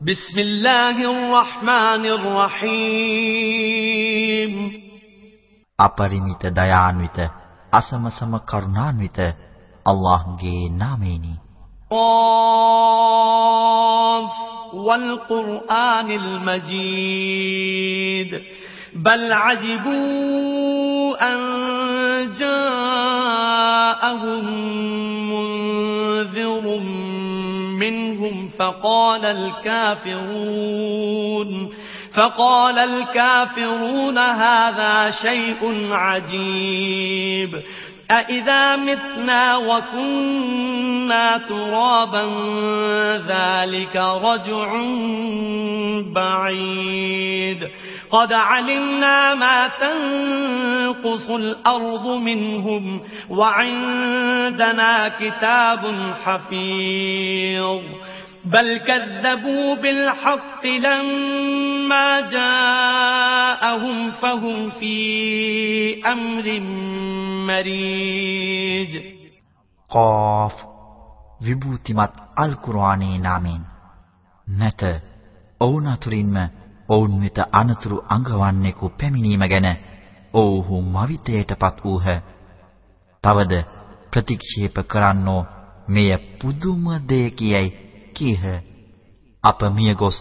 بسم الله الرحمن الرحيم අපරිමිත දයාන්විත අසමසම කරුණාන්විත අල්ලාහ්ගේ නාමයෙනි قاف والقرآن المجيد بل عجبوا أن جاءهم منذر منهم فقال الكافرون فقال الكافرون هذا شيء عجيب. أإذا متنا وكنا ترابا ذلك رجع بعيد. قد علمنا ما تنقص الأرض منهم وعندنا كتاب حفيظ بل كذبوا بالحق لما جاءهم فهم في أمر مريج قاف විභූතිමත් අල් කුර්ආනයේ නාමයෙන් නැත ඔවුන් අතුරින්ම ඔවුන් වෙත අනතුරු අඟවන්නෙකු පැමිණීම ගැන ඔව්හු මවිතයටපත් වූහ. තවද ප්‍රතික්ෂේප කරන්නෝ මෙය පුදුම දෙයකියයි කීහ. අප මියගොස්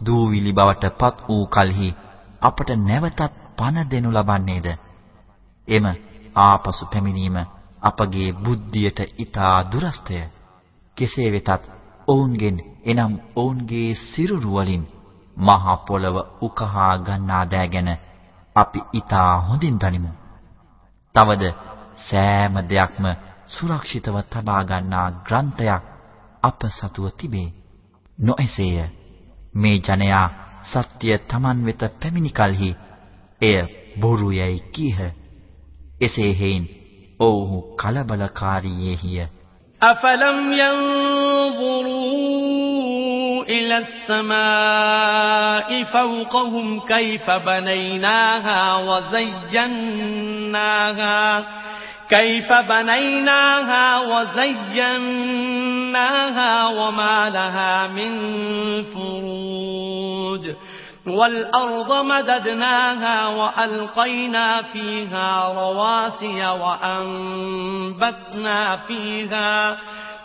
දූවිලි බවට පත් වූ කලෙහි අපට නැවතත් පණ දෙනු ලබන්නේද? එම ආපසු පැමිණීම අපගේ බුද්ධියට ඊටා දුරස්තය. කෙසේ වෙතත් ඔවුන්ගෙන් එනම් ඔවුන්ගේ සිරුරු වලින් මහ පොළව උකහා ගන්නා දෑ ගැන අපි ඊටා හොඳින් දනිමු. තවද සෑම දෙයක්ම සුරක්ෂිතව තබා ගන්නා ග්‍රන්ථයක් අප සතුව තිබේ. නොඑසේය. මේ ජනයා සත්‍ය Taman වෙත පැමිණි කලෙහි එය බොරු යයි කීහ. එසේ හේයින් ඔව්හු කලබලකාරීයේහිය. أفلم ينظروا إلى السماء فوقهم كيف بنيناها وزيناها كيف بنيناها وزيناها وما لها من فروج والأرض مددناها وألقينا فيها رواسي وأنبتنا فيها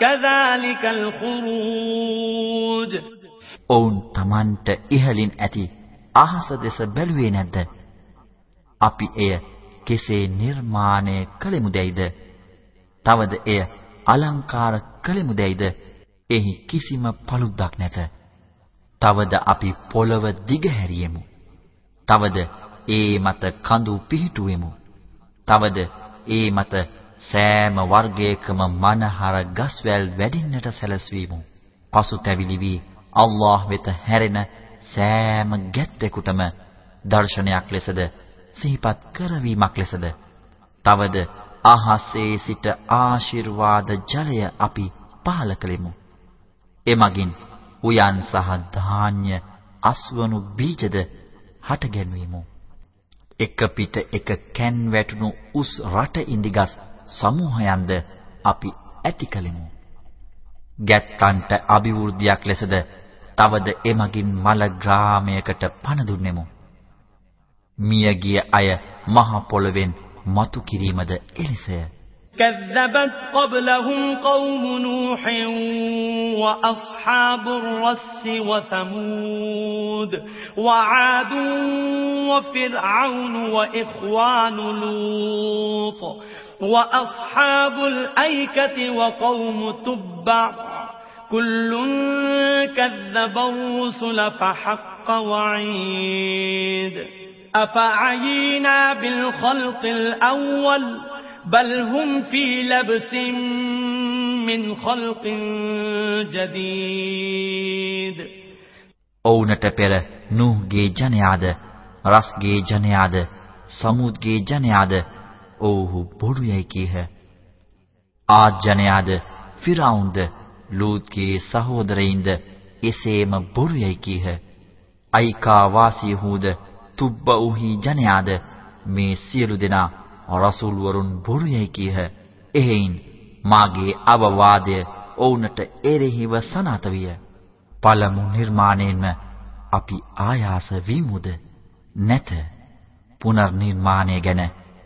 كذلك الخروج ඔවුන් Tamanට ඉහලින් ඇති අහස දෙස බැලුවේ නැද්ද? අපි එය කෙසේ නිර්මාණය කළෙමුදැයිද? තවද එය අලංකාර කළෙමුදැයිද? එහි කිසිම paluddක් නැත. තවද අපි පොළව දිගහැරියෙමු. තවද ඒ මත කඳු පිහිටුවෙමු. තවද ඒ මත සෑම වර්ගයකම මනහර ගස්වැල් වැඩින්නට සැලසීමු. පසුතැවිලි වී අල්ලාහ් වෙත හැරෙන සෑම ගැත්තෙකුටම දර්ශනයක් ලෙසද සිහිපත් කරවීමක් ලෙසද තවද අහසේ සිට ආශිර්වාද ජලය අපි පහල කළෙමු. එමගින් උයන් සහ ධාන්‍ය අස්වනු බීජද හටගැන්වීමු. එක පිට එක කැන් වැටුණු උස් රට ඉඳිගස් සමූහයන්ද අපි ඇති කලෙමු. ගැත්තන්ට අභිවෘද්ධියක් ලෙසද තවද එමගින් මල ග්‍රාමයකට පණ දුන්නෙමු. මියගිය අය මහ පොළවෙන් මතු කිරීමද එලෙසය. كذبت قبلهم قوم نوح وأصحاب الرس وثمود وعاد وفرعون وإخوان لوط وأصحاب الأيكة وقوم تبع كل كذب الرسل فحق وعيد أفعينا بالخلق الأول بل هم في لبس من خلق جديد ඔවුන්ට පෙර නූහ්ගේ ජනයාද රස්ගේ ජනයාද සමුද්ගේ ජනයාද ඔව්හු බොරු යයි කීහ ආද් ජනයාද ෆිරාවුන්ද ලූත්ගේ සහෝදරයින්ද එසේම බොරු යයි කීහ අයිකා වාසීහුද තුබ්බඋහි ජනයාද මේ සියලු දෙනා රසූල් වරුන් බොරු යයි කීහ. එහෙයින් මාගේ අවවාදය ඔවුන්ට එරෙහිව සනාත විය. පළමු නිර්මාණයෙන්ම අපි ආයාස වීමුද නැත. පුනර්නිර්මාණය ගැන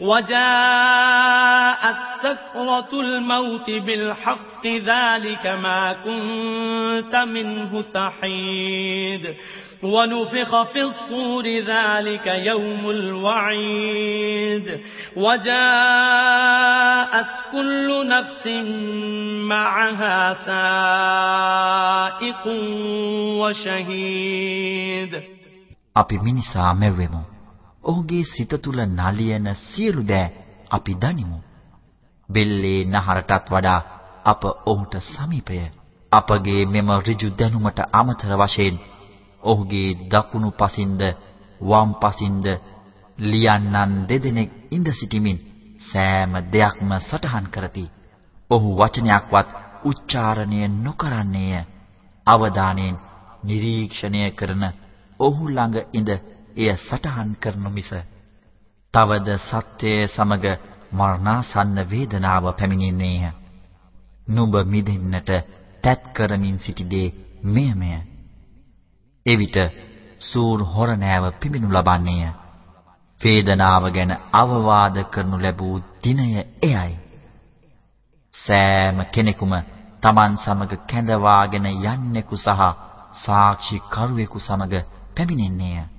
وجاءت سكرة الموت بالحق ذلك ما كنت منه تحيد ونفخ في الصور ذلك يوم الوعيد وجاءت كل نفس معها سائق وشهيد අපි මිනිසා මැවෙමු. ඔහුගේ සිත තුල නලියන සියලු දෑ අපි දනිමු. බෙල්ලේ නහරටත් වඩා අප ඔහුට සමීපය. අපගේ මෙම ඍජු දැනුමට අමතර වශයෙන් ඔහුගේ දකුණු පසින්ද වම් පසින්ද ලියන්නන් දෙදෙනෙක් ඉඳ සිටිමින් සෑම දෙයක්ම සටහන් කරති. ඔහු වචනයක්වත් උච්චාරණය නොකරන්නේය. අවධානයෙන් නිරීක්ෂණය කරන ඔහු ළඟ ඉඳ එය සටහන් කරනු මිස තවද සත්‍යය සමග මරණාසන්න වේදනාව පැමිණෙන්නේය. නුඹ මිදෙන්නට තැත් කරමින් සිටි දේ මෙයමය. එවිට සූර් හොරණෑව පිඹිනු ලබන්නේය. වේදනාව ගැන අවවාද කරනු ලැබූ දිනය එයයි. සෑම කෙනෙකුම Taman සමග කැඳවාගෙන යන්නෙකු සහ සාක්ෂි කරුවෙකු සමග පැමිණෙන්නේය.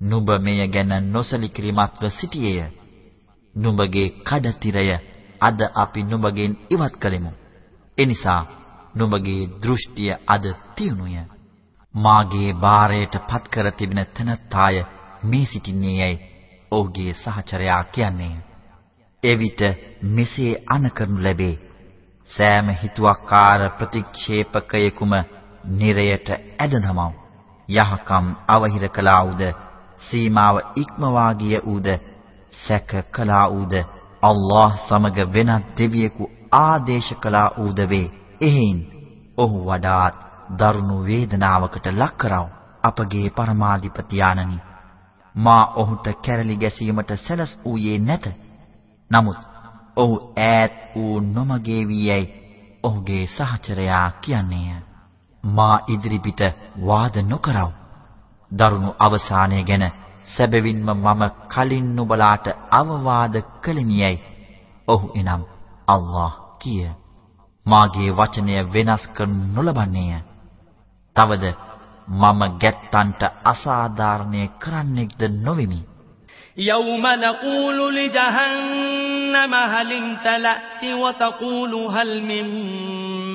නුඹ මෙය ගැන නොසලිකිරීමත්ව සිටියේය. නුඹගේ කඩතිරය අද අපි නුඹගෙන් ඉවත් කළෙමු. එනිසා නුඹගේ දෘෂ්ටිය අද තියුණුය. මාගේ බාරයට පත් කර තිබෙන තනත්තාය මේ සිටින්නේ යයි ඔහුගේ සහචරයා කියන්නේ. එවිට මෙසේ අනකරනු ලැබේ. සෑම හිතුවක්කාර ප්‍රතික්ෂේපකයෙකුම නිරයට ඇදනමව. යහකම් අවහිර කළා වූද සීමාව ඉක්මවා ගිය ඌද සැක කළා ඌද අල්ලාහ් සමග වෙනත් දෙවියෙකු ආදේශ කළා ඌද වේ. එහෙයින් ඔහු වඩාත් දරුණු වේදනාවකට ලක් කරව. අපගේ පරමාධිපති ආනනි මා ඔහුට කැරලි ගැසීමට සැලස් වූයේ නැත. නමුත් ඔහු ඈත් වූ නොමගේ වී ඔහුගේ සහචරයා කියන්නේය. මා ඉදිරිපිට වාද නොකරව. දරුණු අවසානය ගැන සැබවින්ම මම කලින් නුඹලාට අවවාද කළෙමියයි. ඔහු එනම් අල්ලාහ් කිය. මාගේ වචනය වෙනස් කරනු නොලබන්නේය. තවද මම ගැත්තන්ට අසාධාරණය කරන්නෙක්ද නොවෙමි. يوم نقول لجهنم هل امتلأت وتقول هل من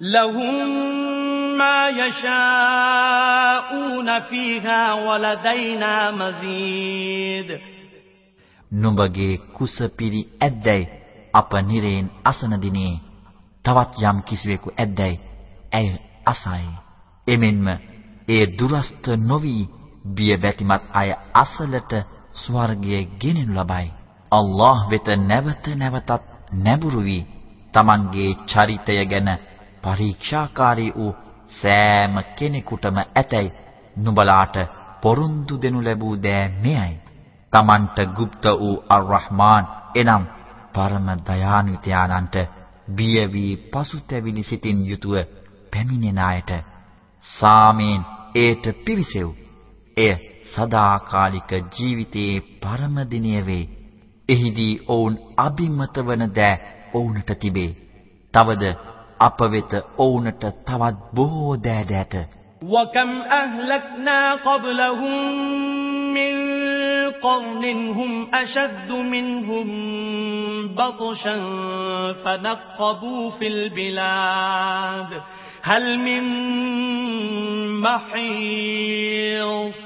لهم ما يشاءون فيها ولدينا مزيد නුඹගේ කුස පිරි ඇද්දැයි අප නිරේන් අසන දිනේ තවත් යම් කිසිවෙකු ඇද්දැයි ඇය අසයි එමෙන්ම ඒ දුරස්ත නොවි බිය බැතිමත් අය අසලට ස්වර්ගයේ ගෙනෙනු ලබයි අල්ලාහ් වෙත නැවත නැවතත් නැඹුරු වී Tamanගේ චරිතය ගැන පරීක්ෂාකාරී වූ සෑම කෙනෙකුටම ඇතැයි නුඹලාට පොරොන්දු දෙනු ලැබූ දෑ මෙයයි. Tamanට গুপ্ত වූ අර්-රහ්මාන් එනම් පරම දයාන්විතයාණන්ට බිය වී පසුතැවිලි සිතින් යුතුව පැමිණෙන අයට සාමයෙන් ඒට පිවිසෙව්. එය සදාකාලික ජීවිතයේ පරම දිනය වේ. එහිදී ඔවුන් අබිමත වන දෑ ඔවුන්ට තිබේ. තවද අප වෙත ඔවුන්ට තවත් බොහෝ දෑද ඇත. وكم أهلكنا قبلهم من قرن هم أشد منهم بطشا فنقبوا في البلاد هل من محيص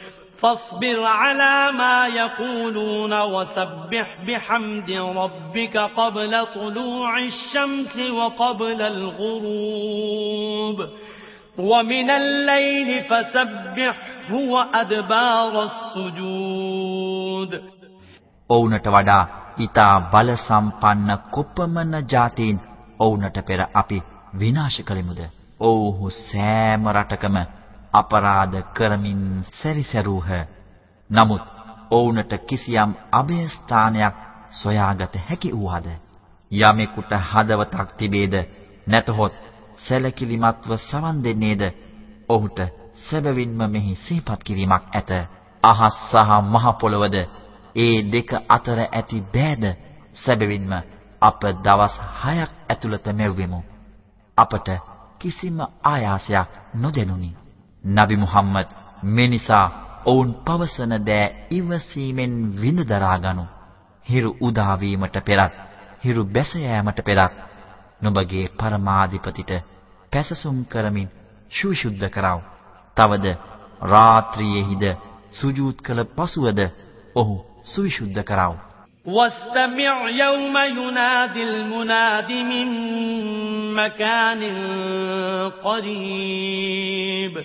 فاصبر على ما يقولون وسبح بحمد ربك قبل طلوع الشمس وقبل الغروب. ومن الليل فسبحه وأدبار السجود. ඔවුනට වඩා ඊතා බල සම්පන්න කොපමණ જાතීන් ඔවුනට පෙර අපි විනාශ කළෙමුද? ඔව්හු සෑම රටකම අපරාධ කරමින් සැරිසරුහ. නමුත් ඔවුන්ට කිසියම් අභය ස්ථානයක් සොයාගත හැකි වූහද? යමෙකුට හදවතක් තිබේද නැතහොත් සැලකිලිමත්ව සවන් දෙන්නේද? ඔහුට සැබවින්ම මෙහි සිහිපත් කිරීමක් ඇත. අහස් සහ මහ පොළවද ඒ දෙක අතර ඇති බෑද සැබවින්ම අප දවස් 6ක් ඇතුළත මෙව්වෙමු. අපට කිසිම ආයාසයක් නොදැනුනි. නබි මුහම්මද් මේ නිසා ඔවුන් පවසන දෑ ඉවසීමෙන් විඳ දරා ගනු. හිරු උදා වීමට පෙරත්, හිරු බැස යාමට පෙරත් නුඹගේ පරමාධිපතිට පැසසුම් කරමින් ශුවිසුද්ධ කරව. තවද රාත්‍රියේහිද සුජූද් කළ පසුවද ඔහු සුවිසුද්ධ කරව. واستمع يوم ينادي المناد من مكان قريب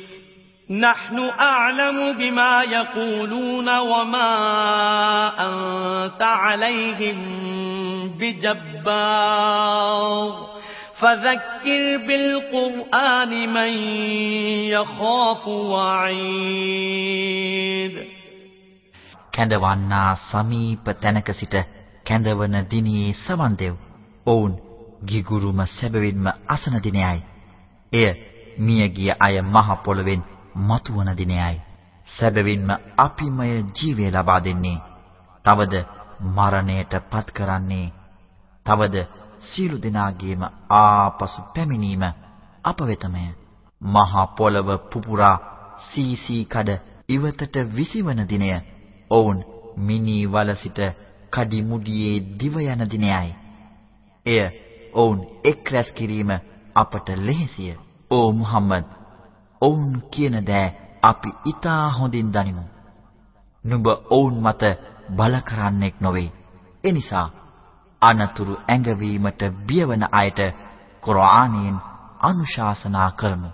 نحن أعلم بما يقولون وما أنت عليهم بجبار فذكر بالقرآن من يخاف وعيد කැඳවන්නා සමීප තැනක සිට කැඳවන දිනේ සවන් දෙව්. ඔවුන් ගිගුරුම සැබවින්ම අසන දිනයයි. එය මියගිය අය මහ පොළවෙන් මතුවන දිනයයි. සැබවින්ම අපිමය ජීවය ලබා දෙන්නේ. තවද මරණයට පත් කරන්නේ. තවද සියලු දෙනාගේම ආපසු පැමිණීම අප වෙතමය. මහ පොළව පුපුරා සීසී කඩ ඉවතට විසිවන දිනය ඔවුන් මිනි වල සිට කඩි මුඩියේ දිව යන දිනයයි. එය ඔවුන් එක් රැස් කිරීම අපට ලෙහෙසිය. ඕ මුහම්මද් ඔවුන් කියන දෑ අපි ඊටා හොඳින් දනිමු. නුඹ ඔවුන් මත බල කරන්නෙක් නොවේ. එනිසා අනතුරු ඇඟවීමට බියවන අයට කුර්ආනයෙන් අනුශාසනා කරමු.